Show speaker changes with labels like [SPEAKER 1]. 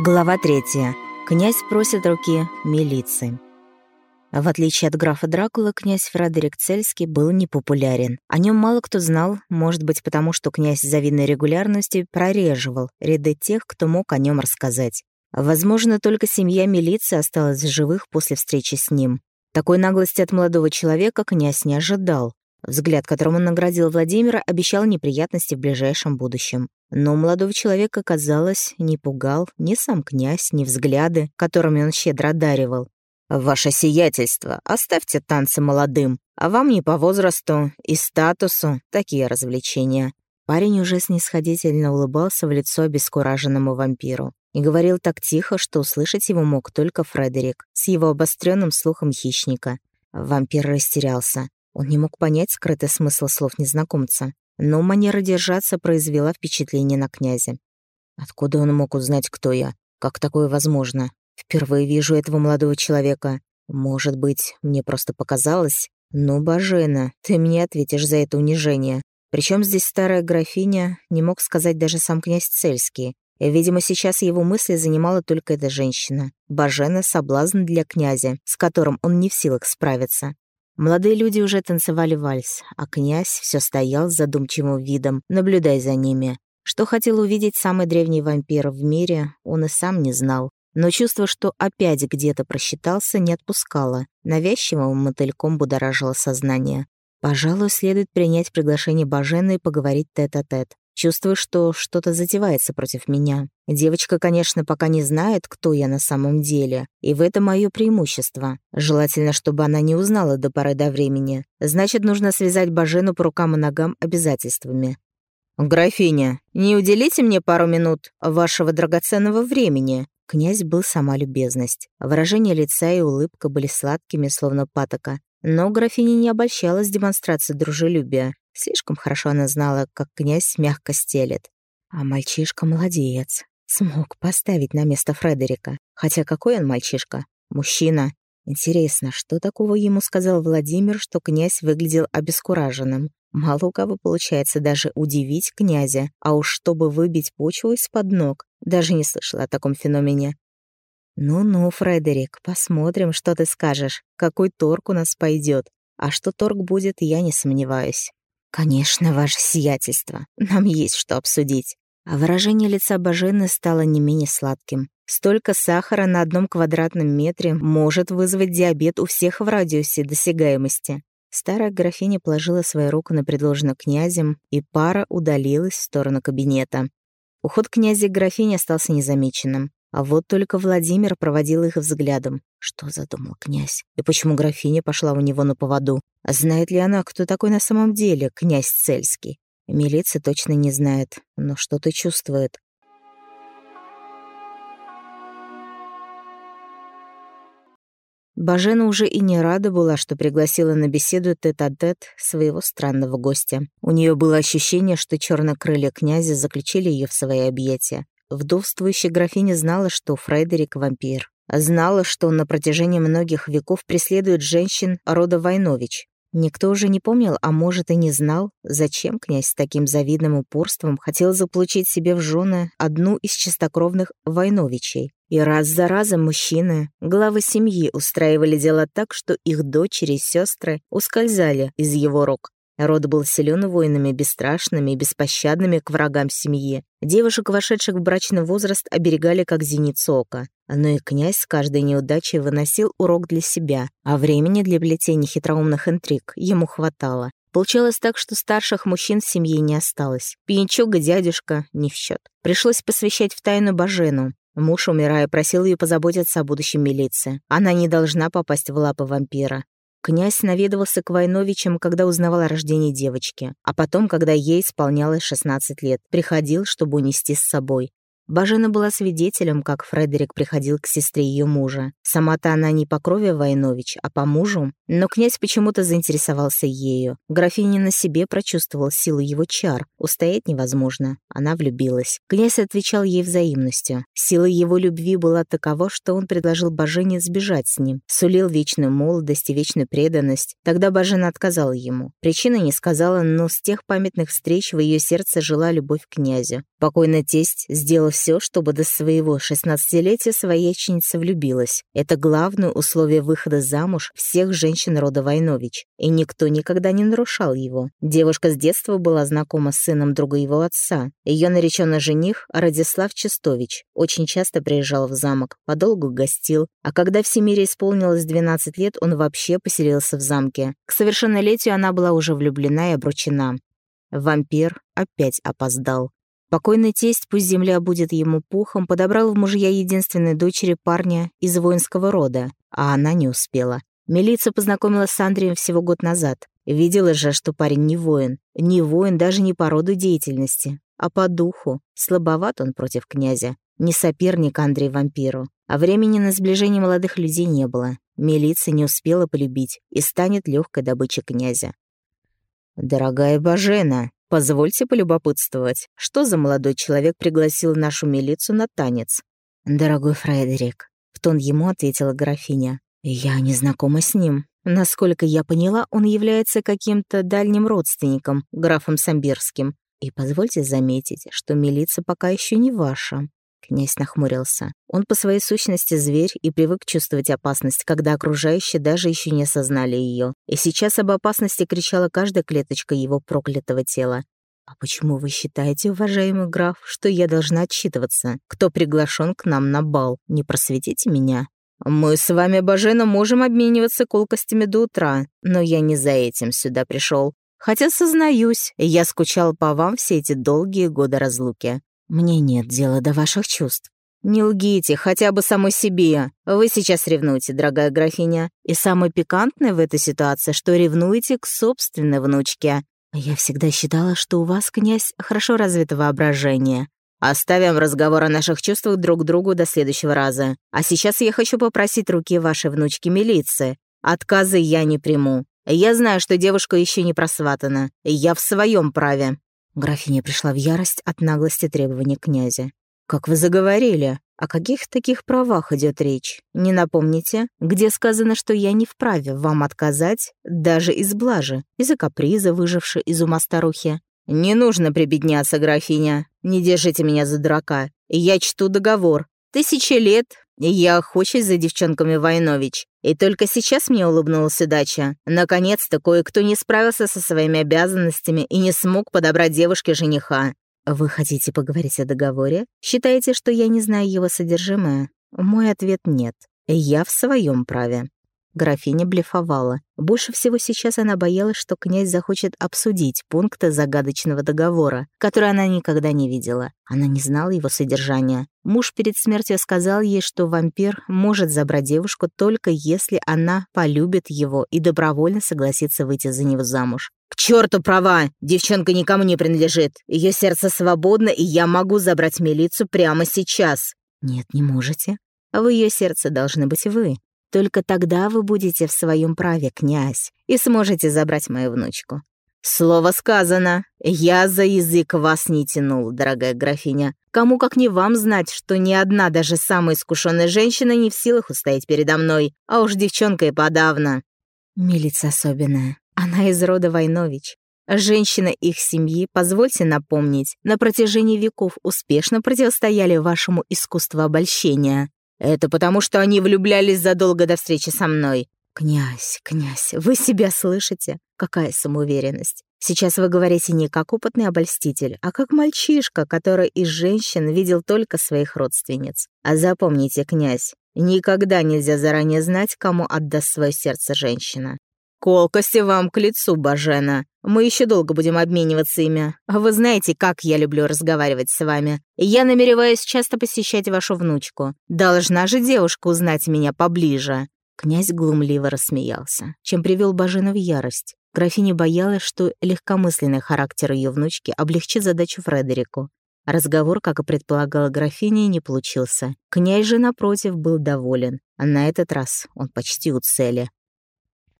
[SPEAKER 1] Глава третья. Князь просит руки милиции. В отличие от графа Дракула, князь Фредерик Цельский был непопулярен. О нем мало кто знал, может быть, потому что князь с завидной регулярностью прореживал ряды тех, кто мог о нем рассказать. Возможно, только семья милиции осталась в живых после встречи с ним. Такой наглости от молодого человека князь не ожидал. Взгляд, которым он наградил Владимира, обещал неприятности в ближайшем будущем. Но молодого человека, казалось, не пугал ни сам князь, ни взгляды, которыми он щедро одаривал. «Ваше сиятельство, оставьте танцы молодым, а вам не по возрасту и статусу такие развлечения». Парень уже снисходительно улыбался в лицо обескураженному вампиру и говорил так тихо, что услышать его мог только Фредерик с его обостренным слухом хищника. Вампир растерялся. Он не мог понять скрытый смысл слов незнакомца, но манера держаться произвела впечатление на князя. Откуда он мог узнать, кто я? Как такое возможно? Впервые вижу этого молодого человека. Может быть, мне просто показалось? Ну, Бажена, ты мне ответишь за это унижение. Причем здесь старая графиня, не мог сказать даже сам князь Цельский. Видимо, сейчас его мысли занимала только эта женщина. Бажена — соблазн для князя, с которым он не в силах справиться. Молодые люди уже танцевали вальс, а князь все стоял с задумчивым видом, наблюдая за ними. Что хотел увидеть самый древний вампир в мире, он и сам не знал. Но чувство, что опять где-то просчитался, не отпускало. Навязчивым мотыльком будоражило сознание. Пожалуй, следует принять приглашение Бажены и поговорить тет-а-тет. -тет. Чувствую, что что-то затевается против меня. Девочка, конечно, пока не знает, кто я на самом деле, и в этом мое преимущество. Желательно, чтобы она не узнала до поры до времени. Значит, нужно связать Бажену по рукам и ногам обязательствами. «Графиня, не уделите мне пару минут вашего драгоценного времени?» Князь был сама любезность. Выражение лица и улыбка были сладкими, словно патока. Но графиня не обольщалась демонстрацией дружелюбия. Слишком хорошо она знала, как князь мягко стелет. А мальчишка молодец. Смог поставить на место Фредерика. Хотя какой он мальчишка? Мужчина. Интересно, что такого ему сказал Владимир, что князь выглядел обескураженным? Мало у кого получается даже удивить князя, а уж чтобы выбить почву из-под ног. Даже не слышала о таком феномене. «Ну-ну, Фредерик, посмотрим, что ты скажешь, какой торг у нас пойдет. А что торг будет, я не сомневаюсь». «Конечно, ваше сиятельство. Нам есть что обсудить». А выражение лица Бажены стало не менее сладким. Столько сахара на одном квадратном метре может вызвать диабет у всех в радиусе досягаемости. Старая графиня положила свою руку на предложенную князем, и пара удалилась в сторону кабинета. Уход князя и графини остался незамеченным. А вот только Владимир проводил их взглядом. Что задумал князь? И почему графиня пошла у него на поводу? А знает ли она, кто такой на самом деле князь Цельский? Милиция точно не знает, но что-то чувствует. Бажена уже и не рада была, что пригласила на беседу тет-а-тет -тет своего странного гостя. У нее было ощущение, что чернокрылья князя заключили ее в свои объятия. Вдовствующая графиня знала, что Фредерик — вампир. Знала, что он на протяжении многих веков преследует женщин рода Войнович. Никто уже не помнил, а может и не знал, зачем князь с таким завидным упорством хотел заполучить себе в жены одну из чистокровных Войновичей. И раз за разом мужчины, главы семьи, устраивали дела так, что их дочери и сестры ускользали из его рук. Род был силен воинами, бесстрашными и беспощадными к врагам семьи. Девушек, вошедших в брачный возраст, оберегали как зеницу ока. Но и князь с каждой неудачей выносил урок для себя, а времени для плетения хитроумных интриг ему хватало. Получалось так, что старших мужчин в семье не осталось. Пьянчуга дядюшка не в счет. Пришлось посвящать в тайну Бажену. Муж, умирая, просил ее позаботиться о будущем милиции. Она не должна попасть в лапы вампира. Князь наведывался к Войновичам, когда узнавал о рождении девочки, а потом, когда ей исполнялось 16 лет, приходил, чтобы унести с собой. Бажена была свидетелем, как Фредерик приходил к сестре ее мужа. Сама-то она не по крови Войнович, а по мужу. Но князь почему-то заинтересовался ею. Графиня на себе прочувствовал силу его чар. Устоять невозможно. Она влюбилась. Князь отвечал ей взаимностью. Сила его любви была такова, что он предложил Бажене сбежать с ним. Сулил вечную молодость и вечную преданность. Тогда Бажена отказала ему. Причины не сказала, но с тех памятных встреч в ее сердце жила любовь к князю. Покойный тесть сделал все, чтобы до своего шестнадцатилетия свояченица влюбилась. Это главное условие выхода замуж всех женщин рода Войнович, и никто никогда не нарушал его. Девушка с детства была знакома с сыном друга его отца. Ее нареченный жених Радислав Чистович очень часто приезжал в замок, подолгу гостил, а когда в Семире исполнилось 12 лет, он вообще поселился в замке. К совершеннолетию она была уже влюблена и обручена. Вампир опять опоздал. Покойный тесть, пусть земля будет ему пухом, подобрал в мужья единственной дочери парня из воинского рода, а она не успела. Милиция познакомилась с Андреем всего год назад. Видела же, что парень не воин. Не воин даже не по роду деятельности, а по духу. Слабоват он против князя. Не соперник Андрей вампиру. А времени на сближение молодых людей не было. Милиция не успела полюбить и станет легкой добычей князя. «Дорогая Бажена, позвольте полюбопытствовать, что за молодой человек пригласил нашу милицию на танец?» «Дорогой Фредерик», — в тон ему ответила графиня, — «я не знакома с ним. Насколько я поняла, он является каким-то дальним родственником, графом Самбирским. И позвольте заметить, что милиция пока еще не ваша. Князь нахмурился. Он по своей сущности зверь и привык чувствовать опасность, когда окружающие даже еще не осознали ее. И сейчас об опасности кричала каждая клеточка его проклятого тела. «А почему вы считаете, уважаемый граф, что я должна отчитываться? Кто приглашен к нам на бал? Не просветите меня?» «Мы с вами, Бажена, можем обмениваться колкостями до утра, но я не за этим сюда пришел. Хотя, сознаюсь, я скучал по вам все эти долгие годы разлуки. Мне нет дела до ваших чувств. Не лгите хотя бы самой себе. Вы сейчас ревнуете, дорогая графиня. И самое пикантное в этой ситуации, что ревнуете к собственной внучке. Я всегда считала, что у вас, князь, хорошо развито воображение. Оставим разговор о наших чувствах друг другу до следующего раза. А сейчас я хочу попросить руки вашей внучки милиции. Отказы я не приму. Я знаю, что девушка еще не просватана. Я в своем праве. Графиня пришла в ярость от наглости требований князя. «Как вы заговорили? О каких таких правах идет речь? Не напомните, где сказано, что я не вправе вам отказать даже из блажи, из-за каприза, выжившей из ума старухи? Не нужно прибедняться, графиня. Не держите меня за дурака. Я чту договор. Тысячи лет я охочусь за девчонками Войнович. И только сейчас мне улыбнулась удача. Наконец-то кое-кто не справился со своими обязанностями и не смог подобрать девушке жениха. Вы хотите поговорить о договоре? Считаете, что я не знаю его содержимое? Мой ответ — нет. Я в своем праве. Графиня блефовала. Больше всего сейчас она боялась, что князь захочет обсудить пункты загадочного договора, который она никогда не видела. Она не знала его содержания. Муж перед смертью сказал ей, что вампир может забрать девушку только если она полюбит его и добровольно согласится выйти за него замуж. «К черту права! Девчонка никому не принадлежит. Ее сердце свободно, и я могу забрать милицию прямо сейчас». «Нет, не можете. В ее сердце должны быть вы. Только тогда вы будете в своем праве, князь, и сможете забрать мою внучку. Слово сказано. Я за язык вас не тянул, дорогая графиня. Кому как не вам знать, что ни одна даже самая искушенная женщина не в силах устоять передо мной, а уж девчонка и подавно. Милица особенная. Она из рода Войнович. Женщины их семьи, позвольте напомнить, на протяжении веков успешно противостояли вашему искусству обольщения. Это потому, что они влюблялись задолго до встречи со мной. Князь, князь, вы себя слышите? Какая самоуверенность. Сейчас вы говорите не как опытный обольститель, а как мальчишка, который из женщин видел только своих родственниц. А запомните, князь, никогда нельзя заранее знать, кому отдаст свое сердце женщина. «Колкости вам к лицу, Бажена. Мы еще долго будем обмениваться ими. Вы знаете, как я люблю разговаривать с вами. Я намереваюсь часто посещать вашу внучку. Должна же девушка узнать меня поближе». Князь глумливо рассмеялся, чем привел Бажена в ярость. Графиня боялась, что легкомысленный характер ее внучки облегчит задачу Фредерику. Разговор, как и предполагала графиня, не получился. Князь же, напротив, был доволен. А на этот раз он почти у цели.